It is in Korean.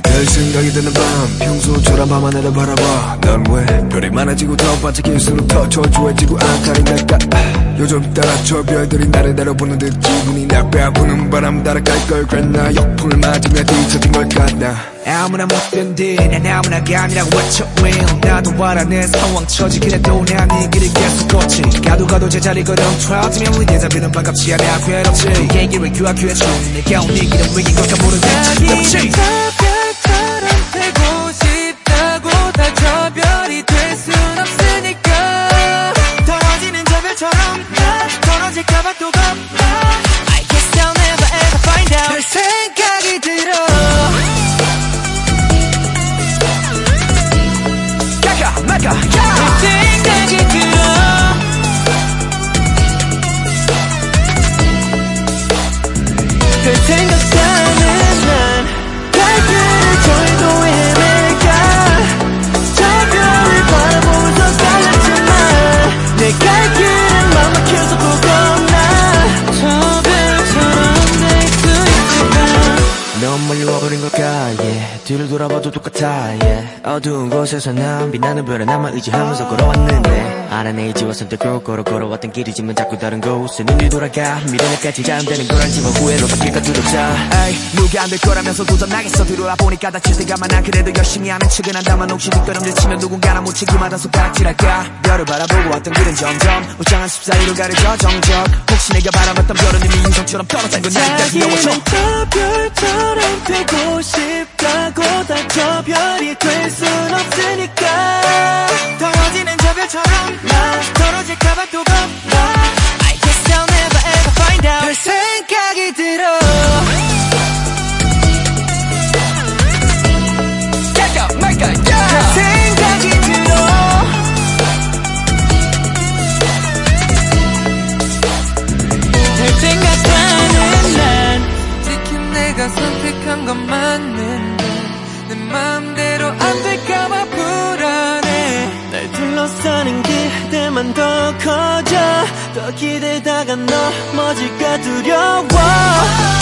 생각이 드는 밤 평소처럼 밤 하늘을 바라봐. 난 왜 별이 많아지고 더 반짝일수록 더 초조해지고 날까? 요즘 따라 저 별들이 나를 내려보는 듯 기분이 나빠 부는 바람 따라갈 걸 그랬나 역풍을 맞으며 뒤처진 걸 같나? 아무나 못된 뒤난 아무나가 아니라고 외쳐. will 나도 알아 내 상황 처지 그래도 난이 길을 계속 걷지. 가도 가도 제자리 걸음 트라우지면 우리 대자비는 반갑지 않아 괴롭지. 얘기를 규합 규해줘 내가 온이 길은 위긴 걸까 모르겠지. 자기 떨어질까봐 또 겁나 I guess I'll never ever find out. 별 생각이 들어. 가가 마가 야! 별 생각이 들어. 별 생각하는 yeah. 어두운 곳에서 난 빛나는 별에 나만 의지하면서 걸어왔는데 알아내 지와 선택으로 걸어 걸어왔던 길이지만 자꾸 다른 곳에 눈이 돌아가. 미래날까지 잠되는 걸 알지만 후회로 바뀔까 두렵자 에이 누가 안될 거라면서 도전하겠어. 들어와 보니까 다칠 때가 많아 그래도 열심히 하면 측은한다만 혹시 뒷걸음질 치면 누군가나 묻히기마다 손가락질할까? 별을 바라보고 왔던 길은 점점 우장한 숲 사이로 가려져 정적. 혹시 내가 바라봤던 별은 이미 인성처럼 떨어진 건 나이까지 자기는 넘어져 저 별처럼 되고 싶다 커져 더 기대다가 넘어질까 두려워.